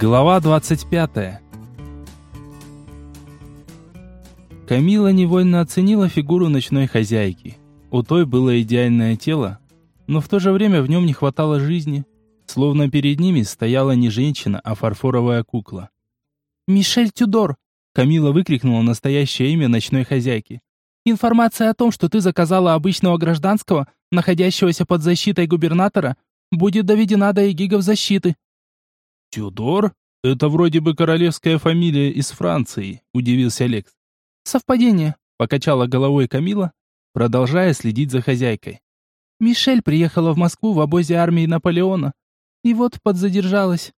Глава 25. Камила невольно оценила фигуру ночной хозяйки. У той было идеальное тело, но в то же время в нем не хватало жизни, словно перед ними стояла не женщина, а фарфоровая кукла. «Мишель Тюдор!» Камила выкрикнула настоящее имя ночной хозяйки. «Информация о том, что ты заказала обычного гражданского, находящегося под защитой губернатора, будет доведена до эгигов защиты». «Тюдор? Это вроде бы королевская фамилия из Франции», — удивился Лекс. «Совпадение», — покачала головой Камила, продолжая следить за хозяйкой. «Мишель приехала в Москву в обозе армии Наполеона, и вот подзадержалась.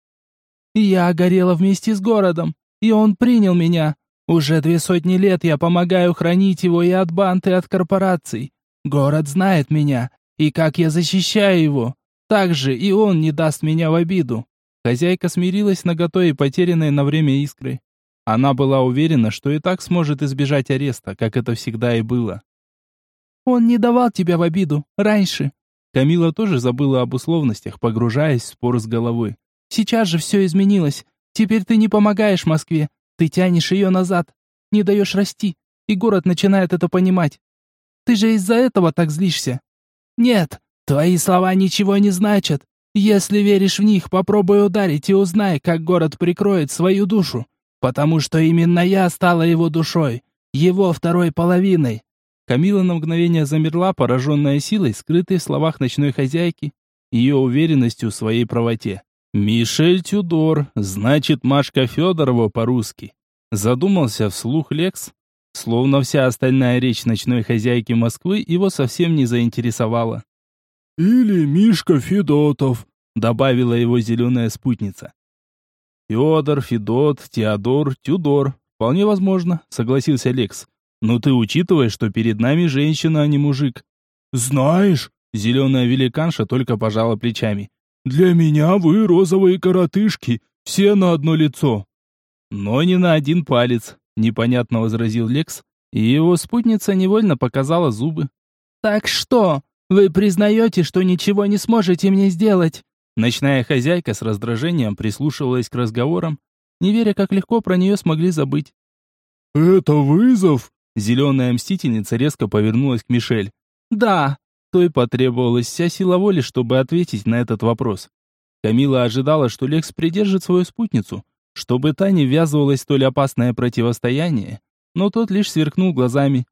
Я горела вместе с городом, и он принял меня. Уже две сотни лет я помогаю хранить его и от банд, и от корпораций. Город знает меня, и как я защищаю его. Так же и он не даст меня в обиду. Хозяйка смирилась с наготой потерянной на время искрой. Она была уверена, что и так сможет избежать ареста, как это всегда и было. «Он не давал тебя в обиду. Раньше». Камила тоже забыла об условностях, погружаясь в спор с головой. «Сейчас же все изменилось. Теперь ты не помогаешь Москве. Ты тянешь ее назад. Не даешь расти. И город начинает это понимать. Ты же из-за этого так злишься». «Нет, твои слова ничего не значат. Если веришь в них, попробуй ударить и узнай, как город прикроет свою душу, потому что именно я стала его душой, его второй половиной. Камила на мгновение замерла, пораженная силой, скрытой в словах ночной хозяйки, ее уверенностью в своей правоте. «Мишель Тюдор, значит, Машка Федорова по-русски». Задумался вслух Лекс, словно вся остальная речь ночной хозяйки Москвы его совсем не заинтересовала. «Или Мишка Федотов», — добавила его зеленая спутница. «Федор, Федот, Теодор, Тюдор. Вполне возможно», — согласился Лекс. «Но ты учитывай, что перед нами женщина, а не мужик». «Знаешь», — зеленая великанша только пожала плечами. «Для меня вы розовые коротышки, все на одно лицо». «Но не на один палец», — непонятно возразил Лекс, и его спутница невольно показала зубы. «Так что?» Вы признаете, что ничего не сможете мне сделать?» Ночная хозяйка с раздражением прислушивалась к разговорам, не веря, как легко про нее смогли забыть. «Это вызов?» Зеленая мстительница резко повернулась к Мишель. «Да!» Той потребовалась вся сила воли, чтобы ответить на этот вопрос. Камила ожидала, что Лекс придержит свою спутницу, чтобы та не ввязывалась в столь опасное противостояние, но тот лишь сверкнул глазами.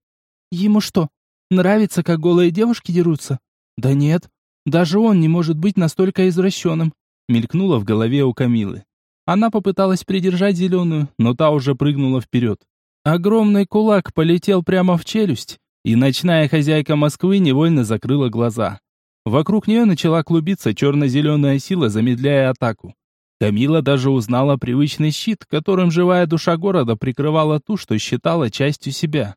«Ему что, Нравится, как голые девушки дерутся? Да нет, даже он не может быть настолько извращенным. Мелькнуло в голове у Камилы. Она попыталась придержать зеленую, но та уже прыгнула вперед. Огромный кулак полетел прямо в челюсть, и ночная хозяйка Москвы невольно закрыла глаза. Вокруг нее начала клубиться черно-зеленая сила, замедляя атаку. Камила даже узнала привычный щит, которым живая душа города прикрывала ту, что считала частью себя.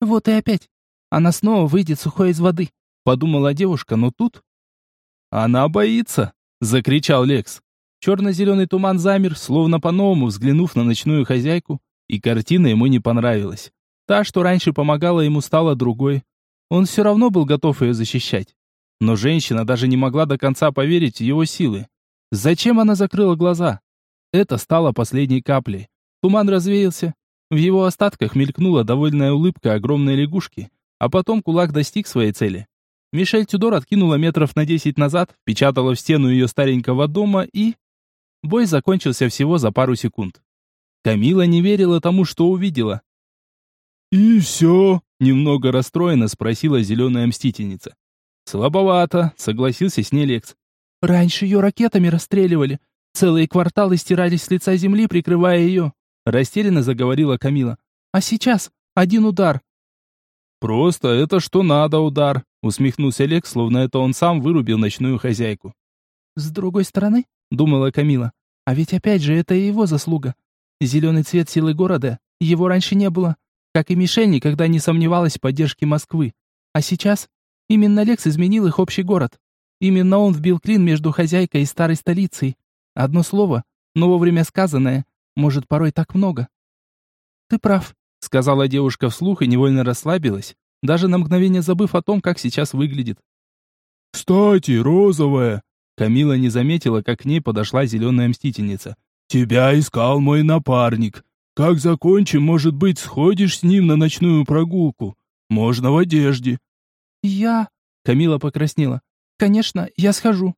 «Вот и опять. Она снова выйдет сухой из воды, подумала девушка, но тут... Она боится, закричал Лекс. Черно-зеленый туман замер, словно по-новому взглянув на ночную хозяйку, и картина ему не понравилась. Та, что раньше помогала ему, стала другой. Он все равно был готов ее защищать. Но женщина даже не могла до конца поверить в его силы. Зачем она закрыла глаза? Это стало последней каплей. Туман развеялся. В его остатках мелькнула довольная улыбка огромной лягушки, а потом кулак достиг своей цели. Мишель Тюдор откинула метров на десять назад, впечатала в стену ее старенького дома и... Бой закончился всего за пару секунд. Камила не верила тому, что увидела. «И все?» — немного расстроенно спросила зеленая мстительница. «Слабовато», — согласился с ней Лекс. «Раньше ее ракетами расстреливали. Целые кварталы стирались с лица земли, прикрывая ее», — растерянно заговорила Камила. «А сейчас один удар, «Просто это что надо удар», — усмехнулся Олег, словно это он сам вырубил ночную хозяйку. «С другой стороны», — думала Камила, — «а ведь опять же это и его заслуга. Зеленый цвет силы города, его раньше не было, как и Мишель никогда не сомневалась в поддержке Москвы. А сейчас именно Лекс изменил их общий город. Именно он вбил клин между хозяйкой и старой столицей. Одно слово, но вовремя сказанное, может порой так много». «Ты прав», сказала девушка вслух и невольно расслабилась, даже на мгновение забыв о том, как сейчас выглядит. «Кстати, розовая!» Камила не заметила, как к ней подошла зеленая мстительница. Тебя искал мой напарник. Как закончим, может быть, сходишь с ним на ночную прогулку? Можно в одежде». «Я...» — Камила покраснела. «Конечно, я схожу».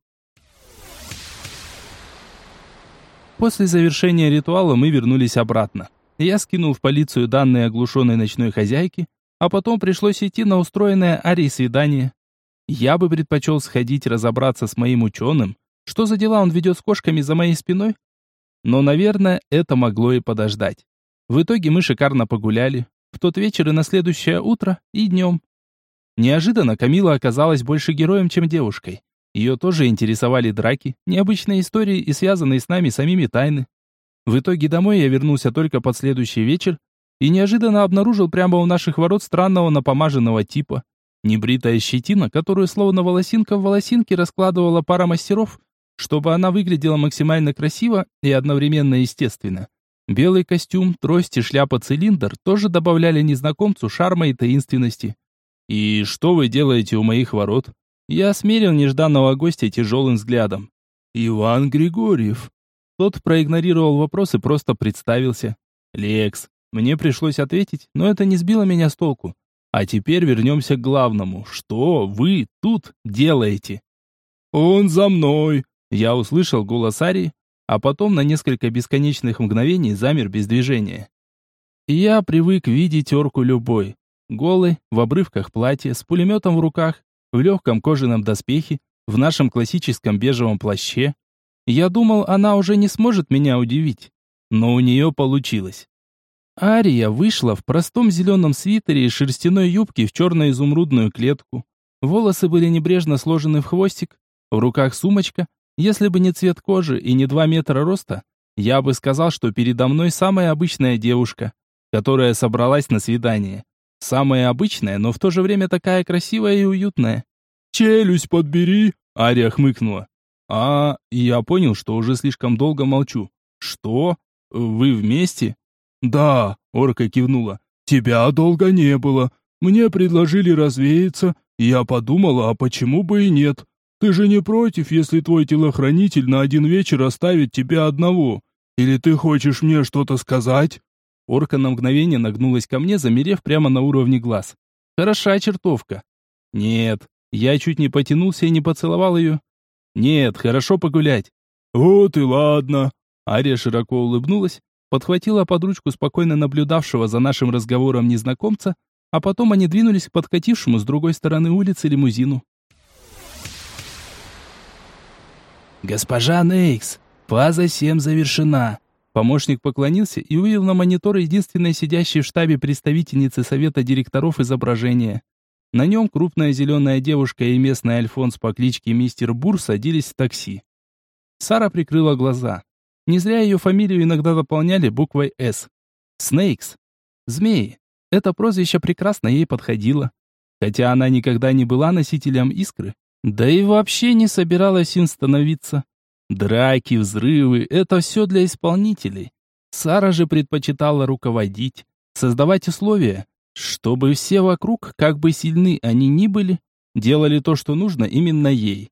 После завершения ритуала мы вернулись обратно. Я скинул в полицию данные оглушенной ночной хозяйки, а потом пришлось идти на устроенное Арий свидание. Я бы предпочел сходить разобраться с моим ученым, что за дела он ведет с кошками за моей спиной. Но, наверное, это могло и подождать. В итоге мы шикарно погуляли, в тот вечер и на следующее утро, и днем. Неожиданно Камила оказалась больше героем, чем девушкой. Ее тоже интересовали драки, необычные истории и связанные с нами самими тайны. В итоге домой я вернулся только под следующий вечер и неожиданно обнаружил прямо у наших ворот странного напомаженного типа. Небритая щетина, которую словно волосинка в волосинке раскладывала пара мастеров, чтобы она выглядела максимально красиво и одновременно естественно. Белый костюм, трость и шляпа-цилиндр тоже добавляли незнакомцу шарма и таинственности. «И что вы делаете у моих ворот?» Я осмерил нежданного гостя тяжелым взглядом. «Иван Григорьев». Тот проигнорировал вопрос и просто представился. «Лекс». Мне пришлось ответить, но это не сбило меня с толку. А теперь вернемся к главному. Что вы тут делаете? «Он за мной!» Я услышал голос Ари, а потом на несколько бесконечных мгновений замер без движения. Я привык видеть орку любой. Голый, в обрывках платья, с пулеметом в руках, в легком кожаном доспехе, в нашем классическом бежевом плаще. Я думал, она уже не сможет меня удивить. Но у нее получилось. Ария вышла в простом зеленом свитере и шерстяной юбке в черно-изумрудную клетку. Волосы были небрежно сложены в хвостик, в руках сумочка. Если бы не цвет кожи и не два метра роста, я бы сказал, что передо мной самая обычная девушка, которая собралась на свидание. Самая обычная, но в то же время такая красивая и уютная. «Челюсть подбери!» — Ария хмыкнула. «А, я понял, что уже слишком долго молчу. Что? Вы вместе?» «Да», — орка кивнула, — «тебя долго не было. Мне предложили развеяться, я подумала, а почему бы и нет? Ты же не против, если твой телохранитель на один вечер оставит тебя одного? Или ты хочешь мне что-то сказать?» Орка на мгновение нагнулась ко мне, замерев прямо на уровне глаз. «Хороша чертовка». «Нет». Я чуть не потянулся и не поцеловал ее. «Нет, хорошо погулять». «Вот и ладно». Ария широко улыбнулась, подхватила под ручку спокойно наблюдавшего за нашим разговором незнакомца, а потом они двинулись к подкатившему с другой стороны улицы лимузину. «Госпожа Нейкс, фаза 7 завершена». Помощник поклонился и увидел на монитор единственной сидящей в штабе представительницы совета директоров изображения. На нем крупная зеленая девушка и местный альфонс по кличке Мистер Бур садились в такси. Сара прикрыла глаза. Не зря ее фамилию иногда дополняли буквой «С». Снейкс. Змеи. Это прозвище прекрасно ей подходило. Хотя она никогда не была носителем искры. Да и вообще не собиралась им становиться. Драки, взрывы — это все для исполнителей. Сара же предпочитала руководить, создавать условия, чтобы все вокруг, как бы сильны они ни были, делали то, что нужно именно ей.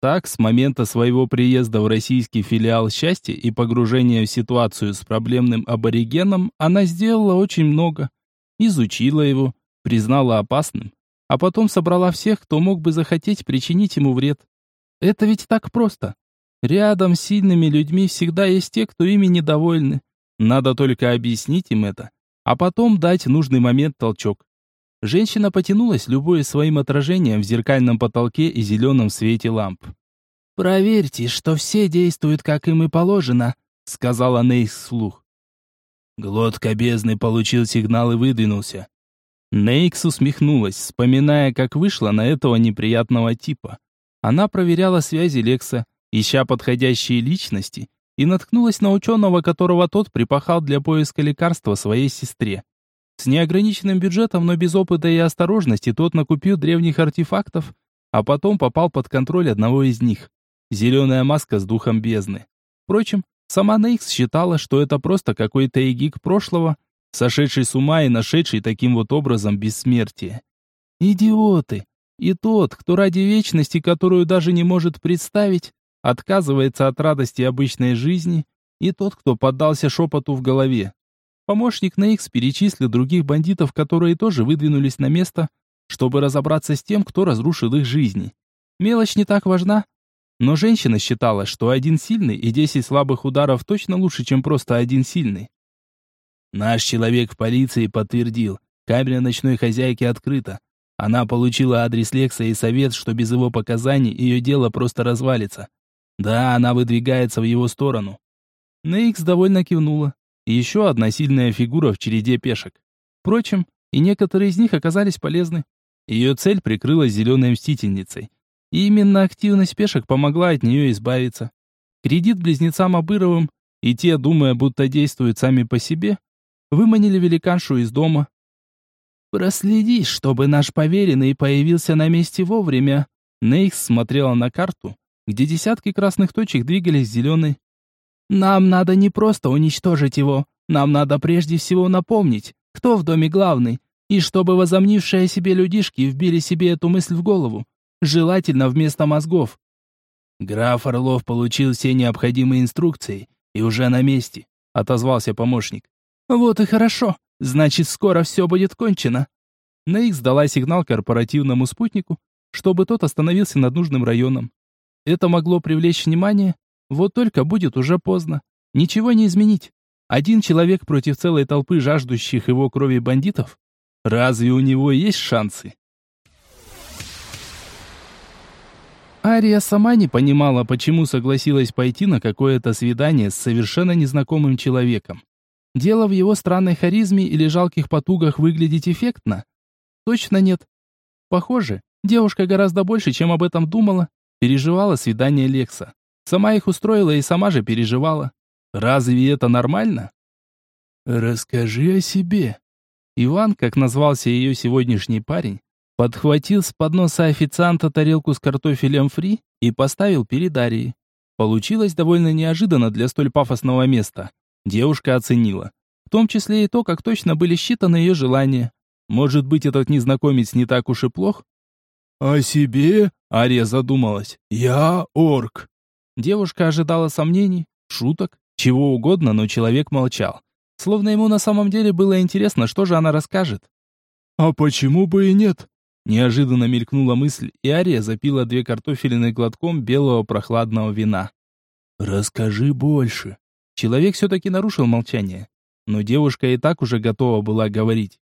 Так, с момента своего приезда в российский филиал счастья и погружения в ситуацию с проблемным аборигеном, она сделала очень много. Изучила его, признала опасным, а потом собрала всех, кто мог бы захотеть причинить ему вред. Это ведь так просто. Рядом с сильными людьми всегда есть те, кто ими недовольны. Надо только объяснить им это, а потом дать нужный момент толчок. Женщина потянулась, любуясь своим отражением в зеркальном потолке и зеленом свете ламп. «Проверьте, что все действуют, как им и положено», — сказала Нейс вслух. Глотка бездны получил сигнал и выдвинулся. Нейкс усмехнулась, вспоминая, как вышла на этого неприятного типа. Она проверяла связи Лекса, ища подходящие личности, и наткнулась на ученого, которого тот припахал для поиска лекарства своей сестре. С неограниченным бюджетом, но без опыта и осторожности тот накупил древних артефактов, а потом попал под контроль одного из них. Зеленая маска с духом бездны. Впрочем, сама Нейкс считала, что это просто какой-то эгик прошлого, сошедший с ума и нашедший таким вот образом бессмертие. Идиоты! И тот, кто ради вечности, которую даже не может представить, отказывается от радости обычной жизни, и тот, кто поддался шепоту в голове. Помощник Нейкс перечислил других бандитов, которые тоже выдвинулись на место, чтобы разобраться с тем, кто разрушил их жизни. Мелочь не так важна, но женщина считала, что один сильный и десять слабых ударов точно лучше, чем просто один сильный. Наш человек в полиции подтвердил, камера ночной хозяйки открыта. Она получила адрес Лекса и совет, что без его показаний ее дело просто развалится. Да, она выдвигается в его сторону. Нейкс довольно кивнула. Еще одна сильная фигура в череде пешек. Впрочем, и некоторые из них оказались полезны. Ее цель прикрылась зеленой мстительницей. И именно активность пешек помогла от нее избавиться. Кредит близнецам Абыровым, и те, думая, будто действуют сами по себе, выманили великаншу из дома. «Проследи, чтобы наш поверенный появился на месте вовремя». Нейкс смотрела на карту, где десятки красных точек двигались зеленой. «Нам надо не просто уничтожить его, нам надо прежде всего напомнить, кто в доме главный, и чтобы возомнившие себе людишки вбили себе эту мысль в голову, желательно вместо мозгов». Граф Орлов получил все необходимые инструкции и уже на месте, отозвался помощник. Вот и хорошо. Значит, скоро все будет кончено. Нейкс дала сигнал корпоративному спутнику, чтобы тот остановился над нужным районом. Это могло привлечь внимание, вот только будет уже поздно. Ничего не изменить. Один человек против целой толпы жаждущих его крови бандитов? Разве у него есть шансы? Ария сама не понимала, почему согласилась пойти на какое-то свидание с совершенно незнакомым человеком. Дело в его странной харизме или жалких потугах выглядеть эффектно? Точно нет. Похоже, девушка гораздо больше, чем об этом думала, переживала свидание Лекса. Сама их устроила и сама же переживала. Разве это нормально? Расскажи о себе. Иван, как назвался ее сегодняшний парень, подхватил с подноса официанта тарелку с картофелем фри и поставил перед Арией. Получилось довольно неожиданно для столь пафосного места. Девушка оценила. В том числе и то, как точно были считаны ее желания. Может быть, этот незнакомец не так уж и плох? «О себе?» — Ария задумалась. «Я орк». Девушка ожидала сомнений, шуток, чего угодно, но человек молчал. Словно ему на самом деле было интересно, что же она расскажет. «А почему бы и нет?» Неожиданно мелькнула мысль, и Ария запила две картофелины глотком белого прохладного вина. «Расскажи больше», Человек все-таки нарушил молчание. Но девушка и так уже готова была говорить.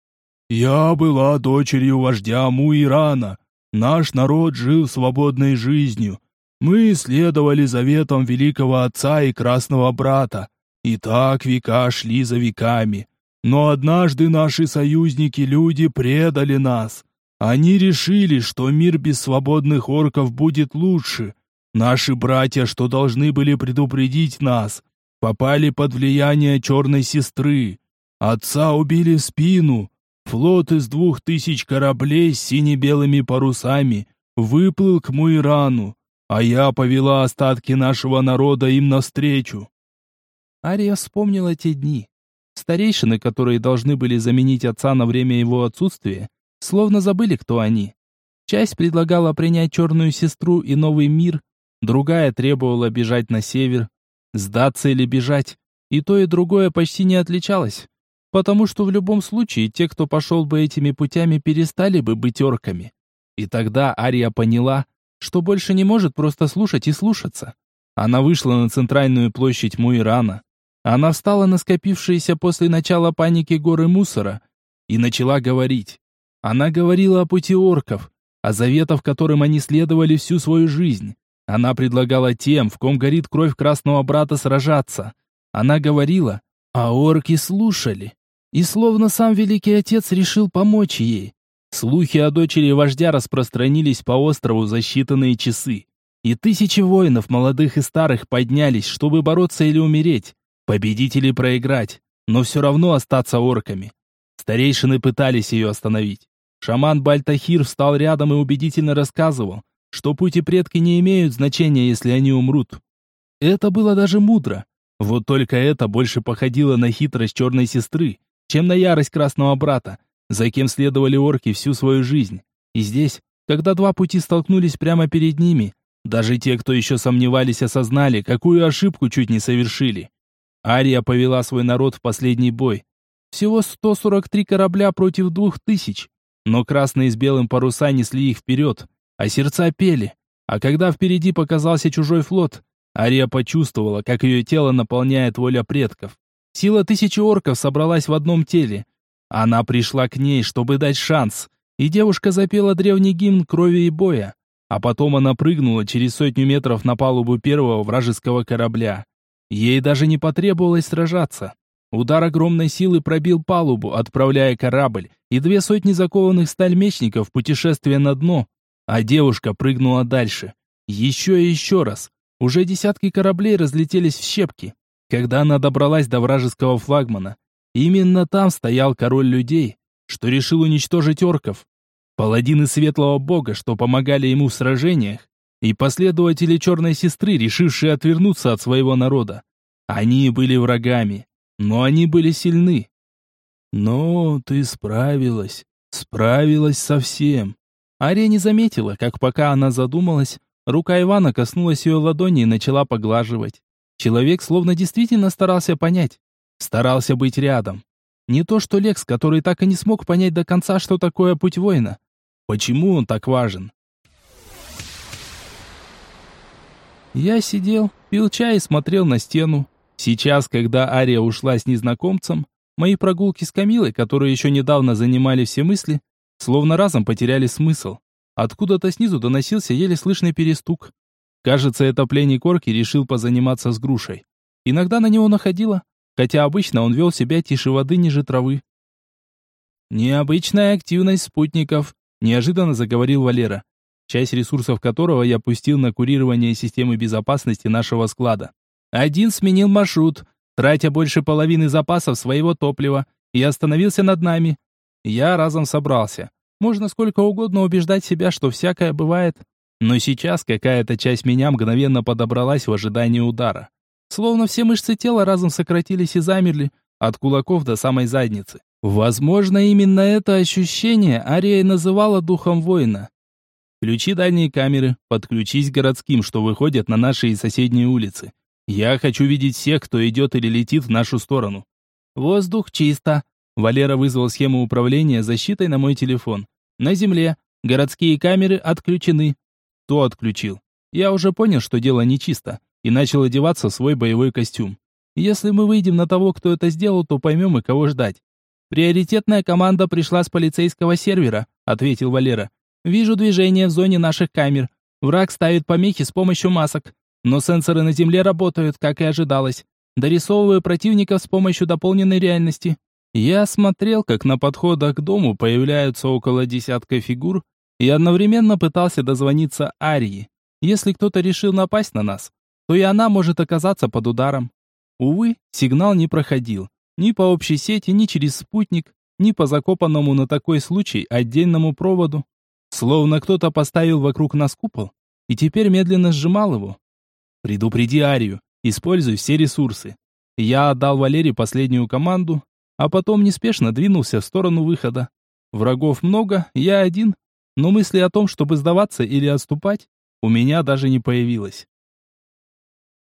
«Я была дочерью вождя Муирана. Наш народ жил свободной жизнью. Мы следовали заветам великого отца и красного брата. И так века шли за веками. Но однажды наши союзники-люди предали нас. Они решили, что мир без свободных орков будет лучше. Наши братья, что должны были предупредить нас, попали под влияние черной сестры. Отца убили в спину. Флот из двух тысяч кораблей с сине-белыми парусами выплыл к Муирану, а я повела остатки нашего народа им навстречу. Ария вспомнила те дни. Старейшины, которые должны были заменить отца на время его отсутствия, словно забыли, кто они. Часть предлагала принять черную сестру и новый мир, другая требовала бежать на север, Сдаться или бежать. И то, и другое почти не отличалось. Потому что в любом случае те, кто пошел бы этими путями, перестали бы быть орками. И тогда Ария поняла, что больше не может просто слушать и слушаться. Она вышла на центральную площадь Муирана. Она встала на скопившиеся после начала паники горы мусора и начала говорить. Она говорила о пути орков, о заветах, которым они следовали всю свою жизнь, она предлагала тем, в ком горит кровь красного брата, сражаться. Она говорила, а орки слушали. И словно сам великий отец решил помочь ей. Слухи о дочери вождя распространились по острову за считанные часы. И тысячи воинов, молодых и старых, поднялись, чтобы бороться или умереть, победить или проиграть, но все равно остаться орками. Старейшины пытались ее остановить. Шаман Бальтахир встал рядом и убедительно рассказывал, что пути предки не имеют значения, если они умрут. Это было даже мудро. Вот только это больше походило на хитрость черной сестры, чем на ярость красного брата, за кем следовали орки всю свою жизнь. И здесь, когда два пути столкнулись прямо перед ними, даже те, кто еще сомневались, осознали, какую ошибку чуть не совершили. Ария повела свой народ в последний бой. Всего 143 корабля против двух тысяч. Но красные с белым паруса несли их вперед, а сердца пели. А когда впереди показался чужой флот, Ария почувствовала, как ее тело наполняет воля предков. Сила тысячи орков собралась в одном теле. Она пришла к ней, чтобы дать шанс, и девушка запела древний гимн крови и боя. А потом она прыгнула через сотню метров на палубу первого вражеского корабля. Ей даже не потребовалось сражаться. Удар огромной силы пробил палубу, отправляя корабль и две сотни закованных сталь мечников в путешествие на дно, а девушка прыгнула дальше. Еще и еще раз. Уже десятки кораблей разлетелись в щепки, когда она добралась до вражеского флагмана. Именно там стоял король людей, что решил уничтожить орков. Паладины Светлого Бога, что помогали ему в сражениях, и последователи Черной Сестры, решившие отвернуться от своего народа. Они были врагами, но они были сильны. Но ты справилась, справилась совсем. Ария не заметила, как пока она задумалась, рука Ивана коснулась ее ладони и начала поглаживать. Человек словно действительно старался понять, старался быть рядом. Не то что Лекс, который так и не смог понять до конца, что такое путь воина. Почему он так важен? Я сидел, пил чай и смотрел на стену. Сейчас, когда Ария ушла с незнакомцем, мои прогулки с Камилой, которые еще недавно занимали все мысли, словно разом потеряли смысл. Откуда-то снизу доносился еле слышный перестук. Кажется, это пленник орки решил позаниматься с грушей. Иногда на него находило, хотя обычно он вел себя тише воды ниже травы. «Необычная активность спутников», — неожиданно заговорил Валера часть ресурсов которого я пустил на курирование системы безопасности нашего склада. Один сменил маршрут, тратя больше половины запасов своего топлива, и остановился над нами. Я разом собрался. Можно сколько угодно убеждать себя, что всякое бывает, но сейчас какая-то часть меня мгновенно подобралась в ожидании удара. Словно все мышцы тела разом сократились и замерли, от кулаков до самой задницы. Возможно, именно это ощущение Ария называла духом воина. Включи дальние камеры, подключись к городским, что выходят на наши и соседние улицы. Я хочу видеть всех, кто идет или летит в нашу сторону. Воздух чисто. Валера вызвал схему управления защитой на мой телефон. На земле. Городские камеры отключены. Кто отключил? Я уже понял, что дело нечисто, и начал одеваться в свой боевой костюм. Если мы выйдем на того, кто это сделал, то поймем и кого ждать. Приоритетная команда пришла с полицейского сервера, ответил Валера. Вижу движение в зоне наших камер. Враг ставит помехи с помощью масок. Но сенсоры на земле работают, как и ожидалось. Дорисовываю противников с помощью дополненной реальности. Я смотрел, как на подходах к дому появляются около десятка фигур, и одновременно пытался дозвониться Арии. Если кто-то решил напасть на нас, то и она может оказаться под ударом. Увы, сигнал не проходил. Ни по общей сети, ни через спутник, ни по закопанному на такой случай отдельному проводу. Словно кто-то поставил вокруг нас купол и теперь медленно сжимал его. Предупреди Арию, используй все ресурсы. Я отдал Валере последнюю команду, а потом неспешно двинулся в сторону выхода. Врагов много, я один, но мысли о том, чтобы сдаваться или отступать, у меня даже не появилось.